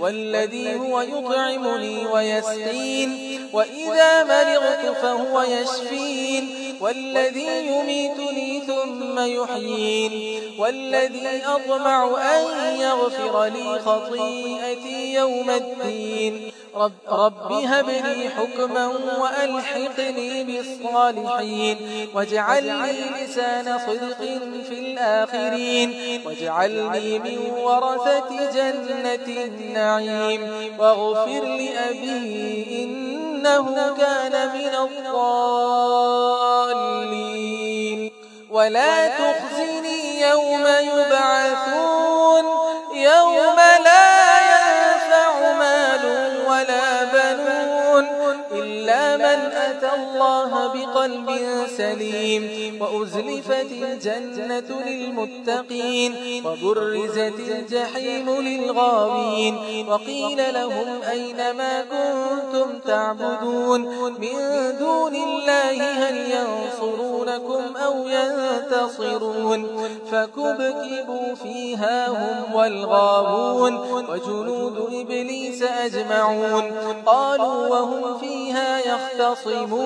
والذي هو يطعمني ويسقين وإذا مرغت فهو يشفين. والذي يميتني ثم يحيين. والذي أطمع أن يغفر لي خطيئتي يوم الدين. رب, رب هب لي حكما وألحقني بالصالحين. واجعل لي لسان صدق في الآخرين. واجعلني من ورثة جنة النار. النعيم واغفر لأبي إنه كان من الضالين. ولا تخزني يوم يبعثون. يوم لا الله بقلب سليم وأزلفت الجنة للمتقين وبرزت الجحيم للغاوين وقيل لهم أين ما كنتم تعبدون من دون الله هل ينصرونكم أو ينتصرون فكبكبوا فيها هم والغاوون وجنود إبليس أجمعون قالوا وهم فيها يختصمون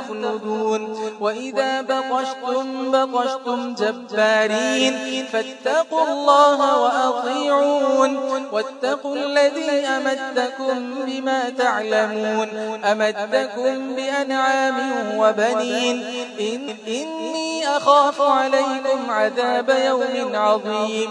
تخلدون. وإذا بطشتم بطشتم جبارين فاتقوا الله وأطيعون. واتقوا الذي أمدكم بما تعلمون. أمدكم بأنعام وبنين. إن إني أخاف عليكم عذاب يوم عظيم.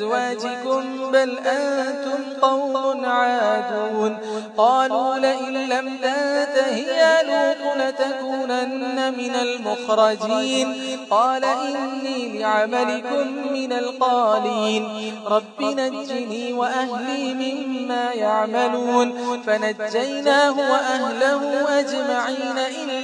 أزواجكم بل أنتم قوم عادون. قالوا لئن لم تنتهي يا لوط لتكونن من المخرجين. قال إني لعملكم من القالين. رب نجني وأهلي مما يعملون. فنجيناه وأهله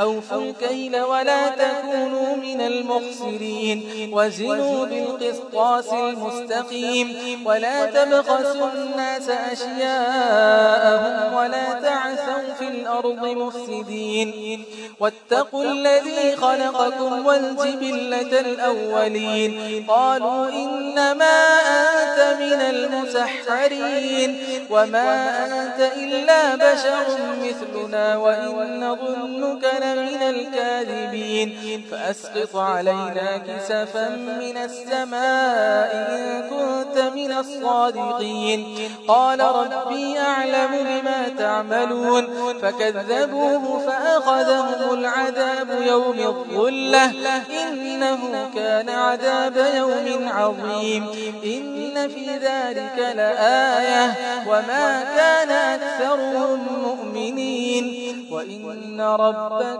أوفوا الكيل ولا تكونوا من المخسرين وزنوا بالقسطاس المستقيم ولا تبخسوا الناس أشياءهم ولا تعثوا في الأرض مفسدين واتقوا الذي خلقكم والجبلة الأولين قالوا إنما أنت من المسحرين وما أنت إلا بشر مثلنا وإن ظنك لا من الكاذبين فأسقط علينا كسفا من السماء إن كنت من الصادقين. قال ربي أعلم بما تعملون. فكذبوه فأخذهم العذاب يوم الظلة. إنه كان عذاب يوم عظيم. إن في ذلك لآية. وما كان أكثرهم مؤمنين. وإن ربك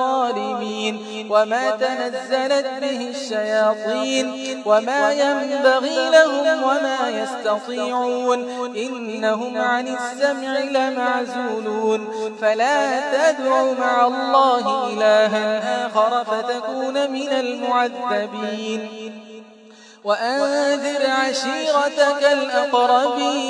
الظالمين وما تنزلت به الشياطين وما ينبغي لهم وما يستطيعون إنهم عن السمع لمعزولون فلا تدعوا مع الله إلها آخر فتكون من المعذبين وأنذر عشيرتك الأقربين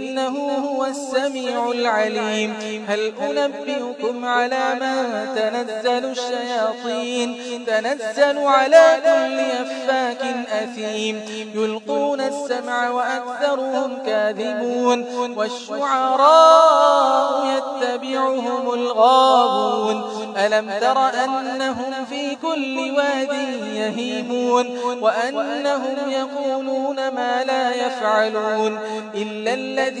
إنه هو السميع العليم. هل أنبئكم على ما تنزل الشياطين؟ تنزل على كل أفاك أثيم. يلقون السمع وأكثرهم كاذبون. والشعراء يتبعهم الغابون ألم تر أنهم في كل واد يهيمون؟ وأنهم يقولون ما لا يفعلون. إلا الذي